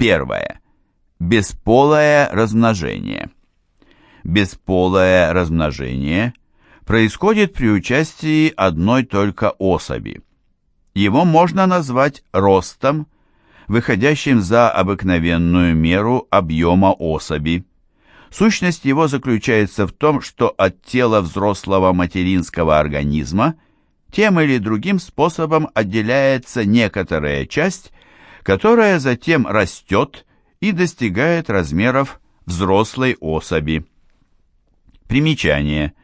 Первое. Бесполое размножение. Бесполое размножение происходит при участии одной только особи. Его можно назвать ростом, выходящим за обыкновенную меру объема особи. Сущность его заключается в том, что от тела взрослого материнского организма тем или другим способом отделяется некоторая часть, которая затем растет и достигает размеров взрослой особи. Примечание.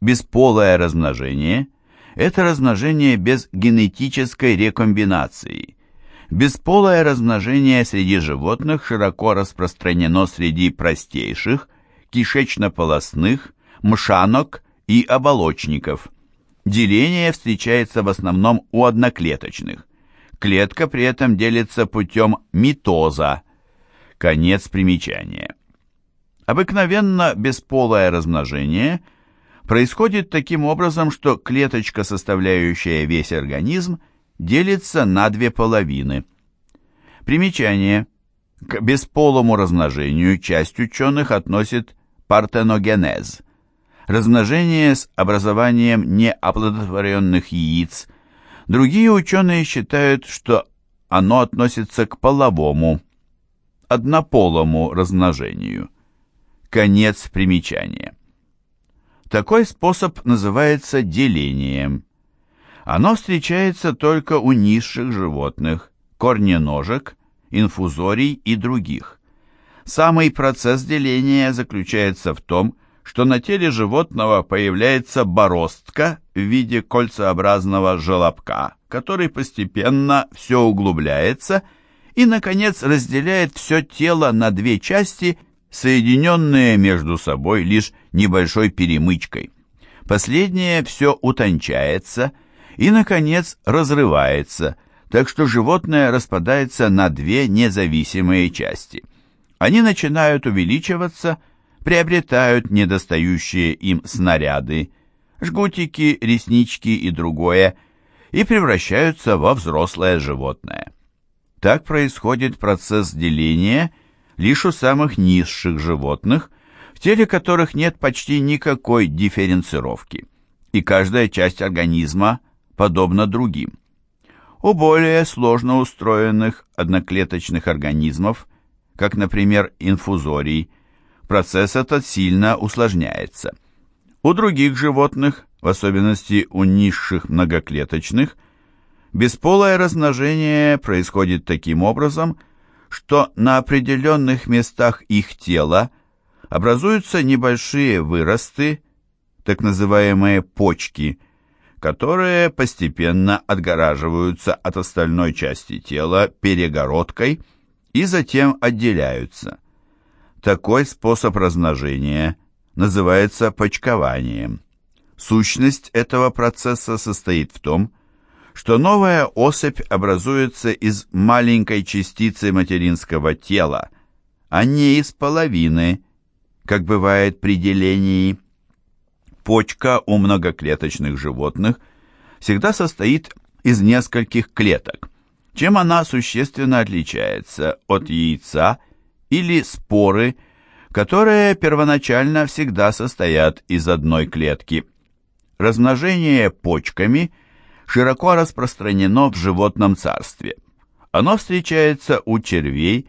Бесполое размножение – это размножение без генетической рекомбинации – Бесполое размножение среди животных широко распространено среди простейших, кишечно-полостных, мшанок и оболочников. Деление встречается в основном у одноклеточных. Клетка при этом делится путем митоза. Конец примечания. Обыкновенно бесполое размножение происходит таким образом, что клеточка, составляющая весь организм, делится на две половины. Примечание. К бесполому размножению часть ученых относит партеногенез. Размножение с образованием неоплодотворенных яиц. Другие ученые считают, что оно относится к половому, однополому размножению. Конец примечания. Такой способ называется делением. Оно встречается только у низших животных, корненожек, инфузорий и других. Самый процесс деления заключается в том, что на теле животного появляется бороздка в виде кольцеобразного желобка, который постепенно все углубляется и, наконец, разделяет все тело на две части, соединенные между собой лишь небольшой перемычкой. Последнее все утончается – и, наконец, разрывается, так что животное распадается на две независимые части. Они начинают увеличиваться, приобретают недостающие им снаряды, жгутики, реснички и другое, и превращаются во взрослое животное. Так происходит процесс деления лишь у самых низших животных, в теле которых нет почти никакой дифференцировки, и каждая часть организма подобно другим. У более сложно устроенных одноклеточных организмов, как, например, инфузорий, процесс этот сильно усложняется. У других животных, в особенности у низших многоклеточных, бесполое размножение происходит таким образом, что на определенных местах их тела образуются небольшие выросты, так называемые почки – которые постепенно отгораживаются от остальной части тела перегородкой и затем отделяются. Такой способ размножения называется почкованием. Сущность этого процесса состоит в том, что новая особь образуется из маленькой частицы материнского тела, а не из половины, как бывает при делении почка у многоклеточных животных всегда состоит из нескольких клеток, чем она существенно отличается от яйца или споры, которые первоначально всегда состоят из одной клетки. Размножение почками широко распространено в животном царстве. Оно встречается у червей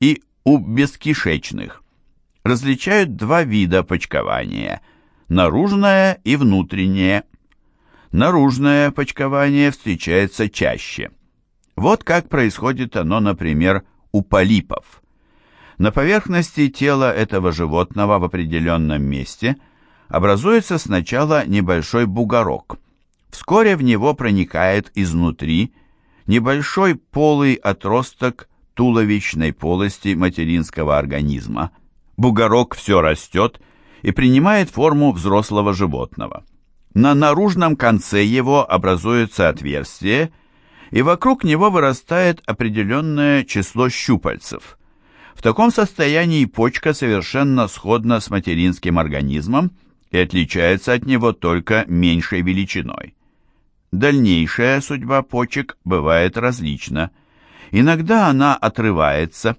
и у бескишечных. Различают два вида почкования – наружное и внутреннее. Наружное почкование встречается чаще. Вот как происходит оно, например, у полипов. На поверхности тела этого животного в определенном месте образуется сначала небольшой бугорок. Вскоре в него проникает изнутри небольшой полый отросток туловищной полости материнского организма. Бугорок все растет и принимает форму взрослого животного. На наружном конце его образуется отверстие, и вокруг него вырастает определенное число щупальцев. В таком состоянии почка совершенно сходна с материнским организмом и отличается от него только меньшей величиной. Дальнейшая судьба почек бывает различна, Иногда она отрывается,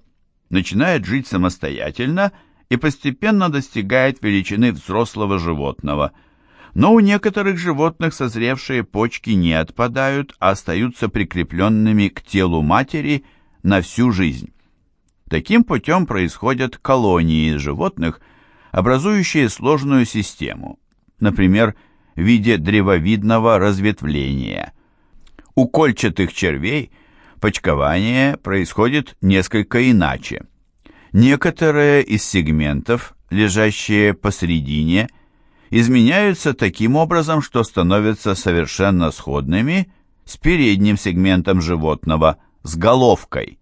начинает жить самостоятельно и постепенно достигает величины взрослого животного. Но у некоторых животных созревшие почки не отпадают, а остаются прикрепленными к телу матери на всю жизнь. Таким путем происходят колонии животных, образующие сложную систему, например, в виде древовидного разветвления. У кольчатых червей почкование происходит несколько иначе. Некоторые из сегментов, лежащие посередине, изменяются таким образом, что становятся совершенно сходными с передним сегментом животного, с головкой.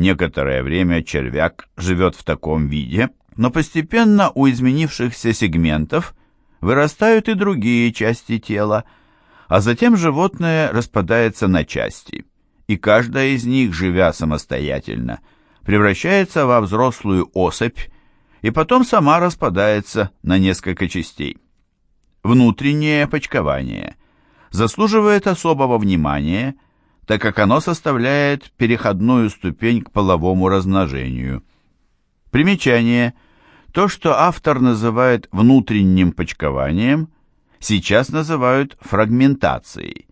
Некоторое время червяк живет в таком виде, но постепенно у изменившихся сегментов вырастают и другие части тела, а затем животное распадается на части, и каждая из них, живя самостоятельно, превращается во взрослую особь и потом сама распадается на несколько частей. Внутреннее почкование заслуживает особого внимания, так как оно составляет переходную ступень к половому размножению. Примечание. То, что автор называет внутренним почкованием, сейчас называют фрагментацией.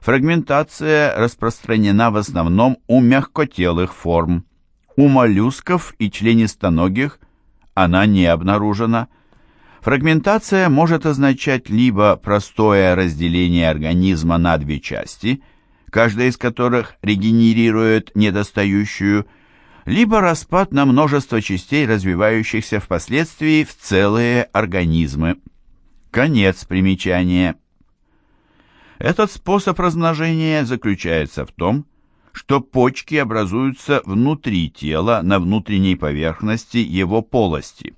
Фрагментация распространена в основном у мягкотелых форм, у моллюсков и членистоногих она не обнаружена. Фрагментация может означать либо простое разделение организма на две части, каждая из которых регенерирует недостающую, либо распад на множество частей, развивающихся впоследствии в целые организмы. Конец примечания. Этот способ размножения заключается в том, что почки образуются внутри тела на внутренней поверхности его полости.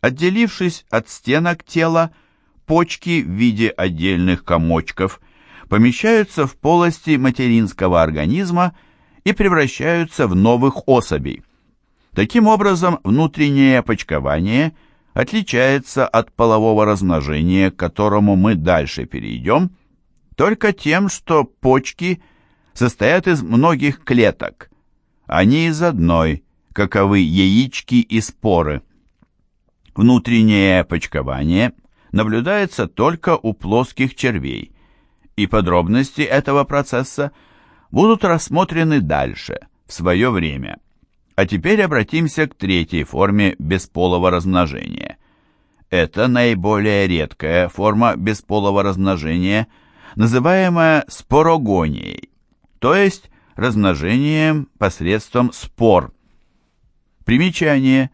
Отделившись от стенок тела, почки в виде отдельных комочков помещаются в полости материнского организма и превращаются в новых особей. Таким образом, внутреннее почкование отличается от полового размножения, к которому мы дальше перейдем, только тем, что почки – состоят из многих клеток, а не из одной, каковы яички и споры. Внутреннее почкование наблюдается только у плоских червей, и подробности этого процесса будут рассмотрены дальше, в свое время. А теперь обратимся к третьей форме бесполого размножения. Это наиболее редкая форма бесполого размножения, называемая спорогонией то есть размножением посредством спор. Примечание.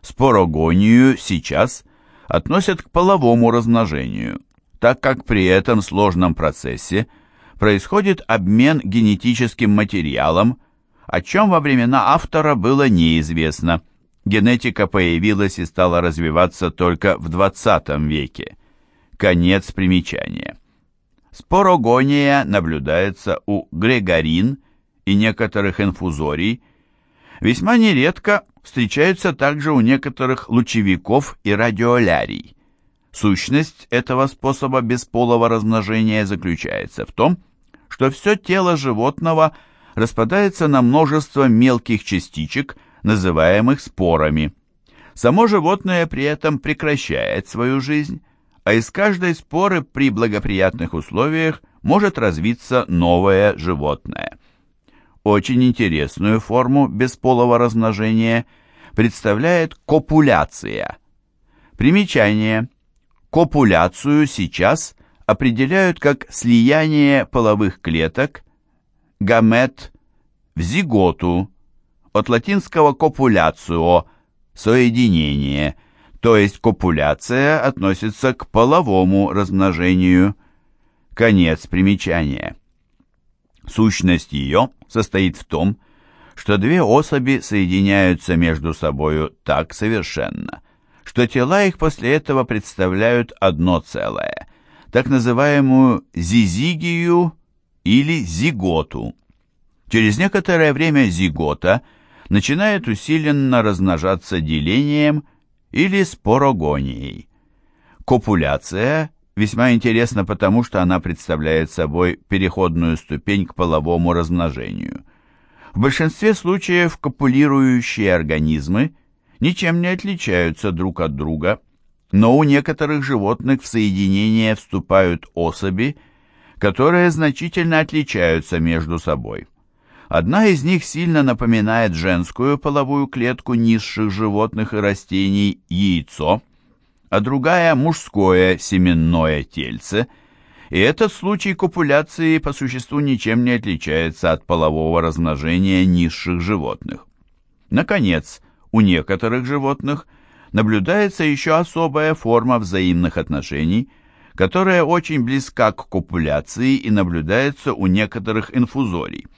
Спорогонию сейчас относят к половому размножению, так как при этом сложном процессе происходит обмен генетическим материалом, о чем во времена автора было неизвестно. Генетика появилась и стала развиваться только в 20 веке. Конец примечания. Спорогония наблюдается у грегорин и некоторых инфузорий. Весьма нередко встречаются также у некоторых лучевиков и радиолярий. Сущность этого способа бесполого размножения заключается в том, что все тело животного распадается на множество мелких частичек, называемых спорами. Само животное при этом прекращает свою жизнь, а из каждой споры при благоприятных условиях может развиться новое животное. Очень интересную форму бесполого размножения представляет копуляция. Примечание. Копуляцию сейчас определяют как слияние половых клеток, гамет, в зиготу, от латинского копуляцио – соединение – то есть копуляция относится к половому размножению. Конец примечания. Сущность ее состоит в том, что две особи соединяются между собою так совершенно, что тела их после этого представляют одно целое, так называемую зизигию или зиготу. Через некоторое время зигота начинает усиленно размножаться делением – или спорогонией. Копуляция весьма интересна потому, что она представляет собой переходную ступень к половому размножению. В большинстве случаев копулирующие организмы ничем не отличаются друг от друга, но у некоторых животных в соединение вступают особи, которые значительно отличаются между собой. Одна из них сильно напоминает женскую половую клетку низших животных и растений яйцо, а другая – мужское семенное тельце, и этот случай копуляции по существу ничем не отличается от полового размножения низших животных. Наконец, у некоторых животных наблюдается еще особая форма взаимных отношений, которая очень близка к копуляции и наблюдается у некоторых инфузорий –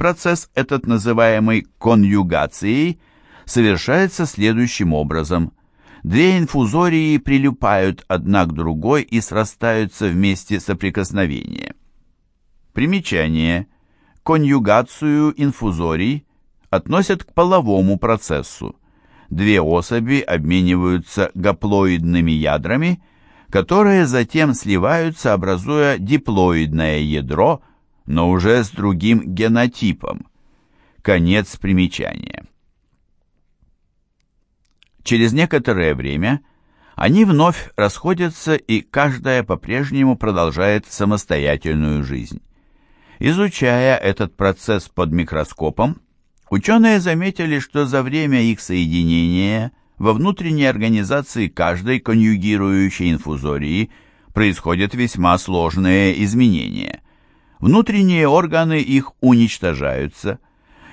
Процесс этот, называемый конъюгацией, совершается следующим образом. Две инфузории прилипают одна к другой и срастаются вместе соприкосновения. Примечание. Конъюгацию инфузорий относят к половому процессу. Две особи обмениваются гаплоидными ядрами, которые затем сливаются, образуя диплоидное ядро – но уже с другим генотипом. Конец примечания. Через некоторое время они вновь расходятся, и каждая по-прежнему продолжает самостоятельную жизнь. Изучая этот процесс под микроскопом, ученые заметили, что за время их соединения во внутренней организации каждой конъюгирующей инфузории происходят весьма сложные изменения – Внутренние органы их уничтожаются.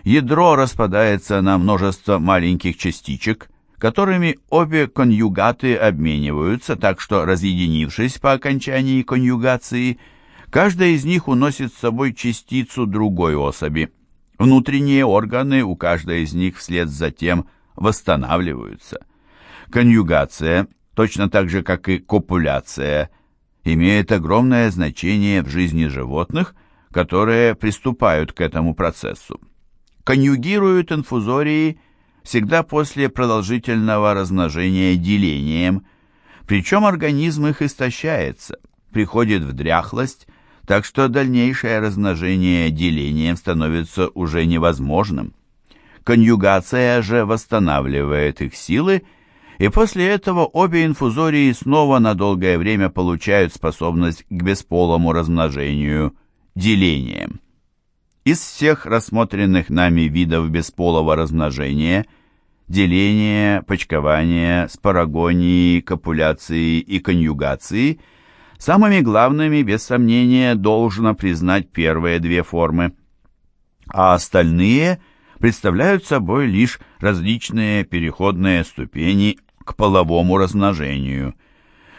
Ядро распадается на множество маленьких частичек, которыми обе конъюгаты обмениваются, так что, разъединившись по окончании конъюгации, каждая из них уносит с собой частицу другой особи. Внутренние органы у каждой из них вслед за тем восстанавливаются. Конъюгация, точно так же, как и копуляция, имеет огромное значение в жизни животных, которые приступают к этому процессу. Конъюгируют инфузории всегда после продолжительного размножения делением, причем организм их истощается, приходит в дряхлость, так что дальнейшее размножение делением становится уже невозможным. Конъюгация же восстанавливает их силы и после этого обе инфузории снова на долгое время получают способность к бесполому размножению, делением. Из всех рассмотренных нами видов бесполого размножения – деления, почкования, спорогонии, копуляции и конъюгации – самыми главными, без сомнения, должно признать первые две формы, а остальные представляют собой лишь различные переходные ступени к половому размножению.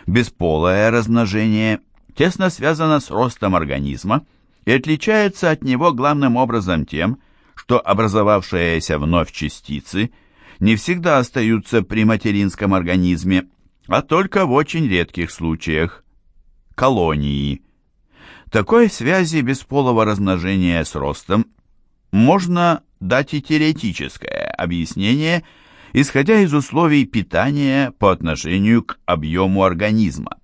Бесполое размножение тесно связано с ростом организма и отличается от него главным образом тем, что образовавшиеся вновь частицы не всегда остаются при материнском организме, а только в очень редких случаях – колонии. Такой связи бесполого размножения с ростом можно дать и теоретическое объяснение – исходя из условий питания по отношению к объему организма.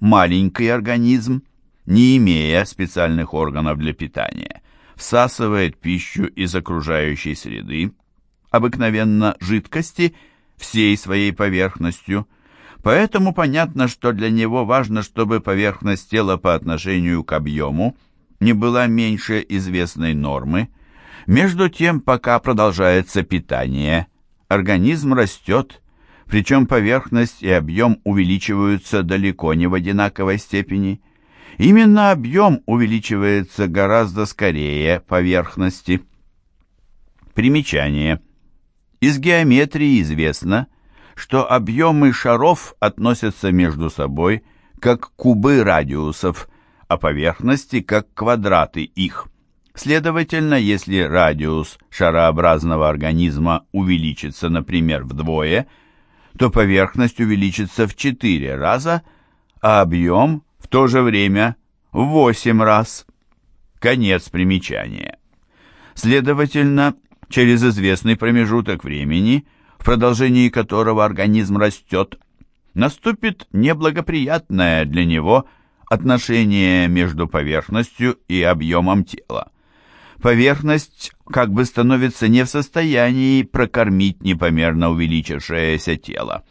Маленький организм, не имея специальных органов для питания, всасывает пищу из окружающей среды, обыкновенно жидкости, всей своей поверхностью, поэтому понятно, что для него важно, чтобы поверхность тела по отношению к объему не была меньше известной нормы, между тем, пока продолжается питание – организм растет, причем поверхность и объем увеличиваются далеко не в одинаковой степени. Именно объем увеличивается гораздо скорее поверхности. Примечание. Из геометрии известно, что объемы шаров относятся между собой как кубы радиусов, а поверхности как квадраты их. Следовательно, если радиус шарообразного организма увеличится, например, вдвое, то поверхность увеличится в 4 раза, а объем в то же время в 8 раз. Конец примечания. Следовательно, через известный промежуток времени, в продолжении которого организм растет, наступит неблагоприятное для него отношение между поверхностью и объемом тела. поверхность как бы становится не в состоянии прокормить непомерно увеличившееся тело.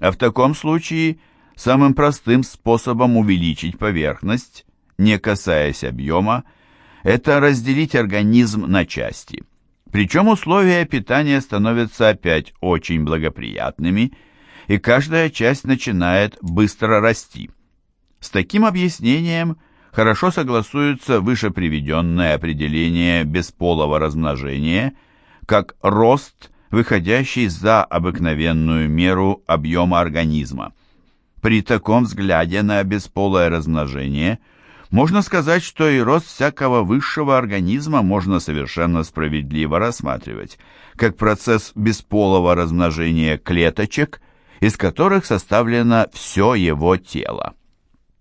А в таком случае самым простым способом увеличить поверхность, не касаясь объема, это разделить организм на части. Причем условия питания становятся опять очень благоприятными, и каждая часть начинает быстро расти. С таким объяснением хорошо согласуются выше приведенное определение бесполого размножения, как рост, выходящий за обыкновенную меру объема организма. При таком взгляде на бесполое размножение – можно сказать, что и рост всякого высшего организма можно совершенно справедливо рассматривать, как процесс бесполого размножения клеточек, из которых составлено все его тело.